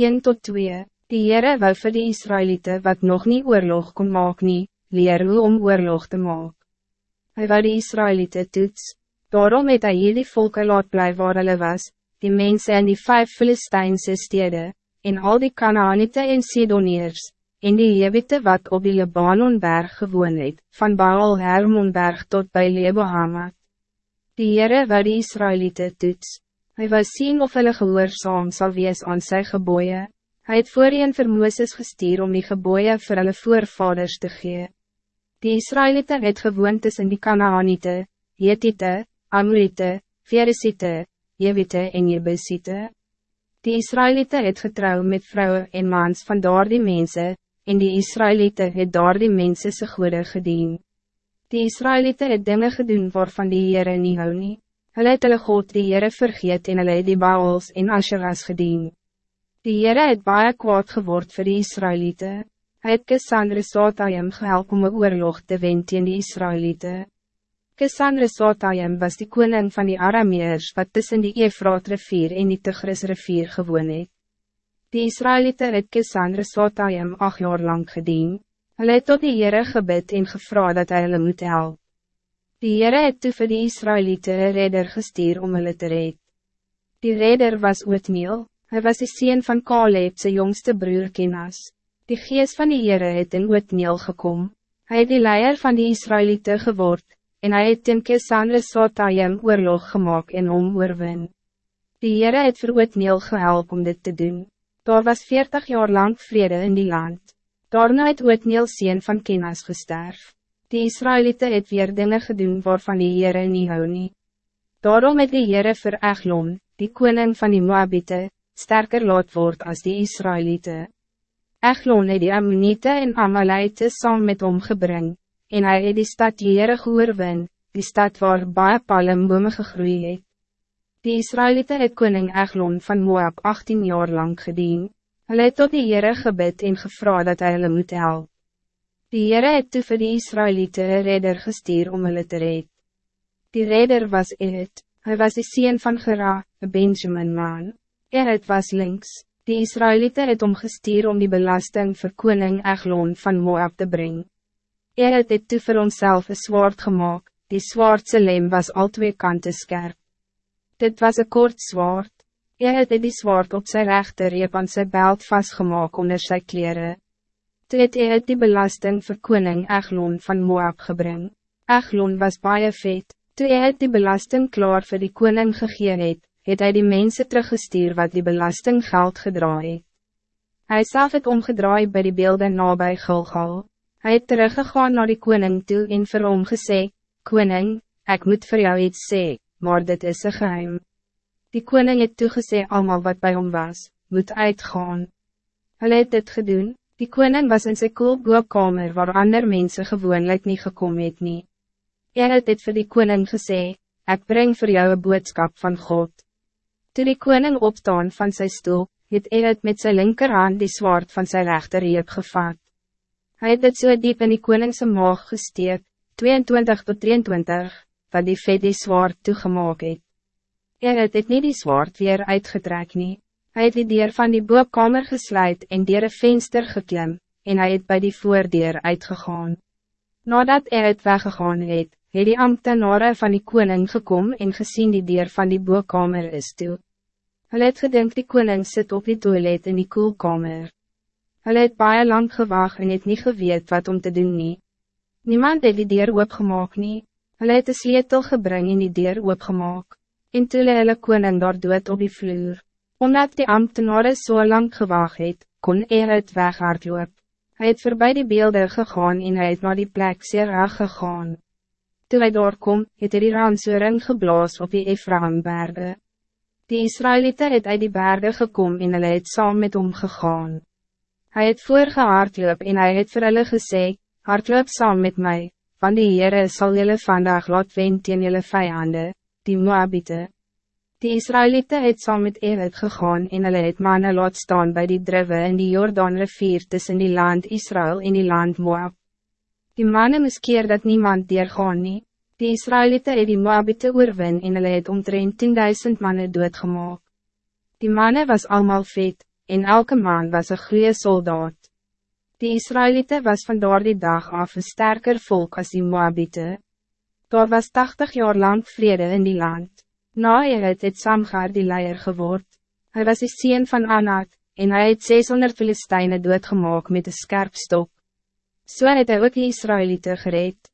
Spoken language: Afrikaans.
1 tot 2 Die Heere wou vir die Israëlieten wat nog niet oorlog kon maak nie, leer hoe om oorlog te maak. Hij wou die Israëlieten toets, daarom het hy hierdie volke laat bly waar hulle was, die mensen in die vijf Filistijnse steden, en al die Kanaanite en Sidoniërs, en die Jebite wat op die Libanonberg gewoon het, van Baal Hermonberg tot bij Lebohamat. Die Heere wou die Israëlieten toets, hy wou sien of hulle gehoorzaam sal wees aan sy geboeie, hy het voorheen vir Mooses gestuur om die geboeie vir hulle voorvaders te gee. Die Israëlieten het gewoon tussen die Kanaanite, Jetite, Amorite, Veresite, Jewite en Jebusite. Die Israëlieten het getrouw met vrouwen en mans van daar die mense, en die Israëlieten het daar die mense se goede gedien. Die Israëlieten het dinge gedoen waarvan die Heere nie hou nie. Hulle het hulle God die Heere vergeet en hulle het die Baals en Asheras gedien. Die Heere het baie kwaad geword voor die Israëlieten. Hij het Cassandra Sotayim gehelp om een oorlog te wen teen die Israëlieten. Cassandra Sotayim was die koning van die Arameers wat tussen die Efraat rivier en die Tigris rivier gewoon het. Die Israëlieten het Cassandra Sotayim acht jaar lang gedien. Hulle het tot die Heere gebid en gevra dat hy hulle moet help. Die Heere het toe vir die Israëlieten een redder gestuur om hulle te red. Die redder was Ootmeel, hij was de sien van Kaleb sy jongste broer Kenas. Die geest van die Heere het in Ootmeel gekom. Hij het die leier van die Israëlieten geword, en hij het ten Kesandre Sotayim oorlog gemaakt en om oorwin. Die Heere het vir Ootneel gehelp om dit te doen. Daar was veertig jaar lang vrede in die land. Daarna het Ootneel sien van Kenas gesterf. Die Israëlieten het weer dingen gedoen waarvan die Heere nie hou nie. Daarom het die Heere vir Eglon, die koning van die Moabite, sterker laat word als die Israëlieten. Eglon het die Ammonite en Amalite saam met hom gebring, en hij het die stad Jerig oorwin, die stad waar baie palmbome gegroei het. Die Israëlieten het koning Eglon van Moab 18 jaar lang gedien, hulle het tot die Heere gebid en gevra dat hy hulle moet help. Die Heere het toe vir die Israëlieten een redder gestuur om hulle te red. Die redder was Erit, hij was de sien van Gera, een Benjamin man. Erit was links, die Israëlieten het omgestuur om die belasting voor koning Eglon van Moab te brengen. Hij het toe vir homself een zwaard gemaakt, die zwaardse lem was al twee kanten scherp. Dit was een kort zwaard. Hij het die zwaard op zijn rechterreep aan zijn belt vastgemaakt onder zijn kleren. Toe het hy het die belasting vir koning Eglon van Moab gebring. Eglon was baie vet. Toe hy het die belasting klaar voor die koning gegee het, het hy die mensen teruggestuur wat die belasting geld gedraai het. Hy self het omgedraai by die beelden nabij Gilgal. Hij het teruggegaan naar die koning toe en vir hom gesê, Koning, ik moet voor jou iets sê, maar dit is een geheim. Die koning het toegesê allemaal wat bij hom was, moet uitgaan. Hij het dit gedoen, die koning was in sy koelboekkamer waar ander mensen gewoonlijk niet gekomen het nie. Hy het dit vir die koning gesê, ik breng voor jou een boodskap van God. Toen die koning opstaan van zijn stoel, het hy het met zijn linkerhand die zwaard van zijn rechterreep gevat. Hij het dit so diep in die koningse maag gesteek, 22 tot 23, wat die vet die zwaard toegemaak het. Hy het het nie die zwaard weer uitgetrek nie. Hy het die deur van die boekkamer gesluit en dier een venster geklim, en hij het bij die voordeur uitgegaan. Nadat hy het weggegaan het, het die ambtenare van die koning gekom en gezien die deur van die boekkamer is toe. Hy het gedink die koning sit op die toilet in die koelkamer. Hulle het baie lang gewag en het niet geweet wat om te doen nie. Niemand het die deur oopgemaak nie. Hulle het een sleutel gebring en die deur oopgemaak. En toe hulle koning daar dood op die vloer. Omdat die ambtenaren so lang gewag het, kon er het weg hardloop. Hy het voorbij die beelden gegaan en hy het naar die plek Serach gegaan. Toe hy daar kom, het hy die ransoring geblaas op die Ephraimberge. Die Israëlieten het uit die bergen gekom en hulle het saam met hom gegaan. Hij het voorgehardloop en hij het vir hulle gesê, hardloop saam met mij, van die Heere sal julle vandag laat wen teen julle vijanden, die Moabite. Die Israëlieten het saam met Erit gegaan en hulle het manne laat staan bij die drive in die Jordaan rivier tussen die land Israël en die land Moab. Die manne moes keer dat niemand deurgaan nie, die Israëlieten het die Moabite oorwin en hulle het omtrent 10.000 manne doodgemaak. Die manne was allemaal vet, en elke man was een goede soldaat. Die Israëlieten was van die dag af een sterker volk als die Moabite. Daar was 80 jaar lang vrede in die land. Na het het Samgar die leier geword. Hij was de sien van Anat, en hij het 600 Filistijnen doodgemaak met een skerp stok. So het hy ook die Israëlieten gereed.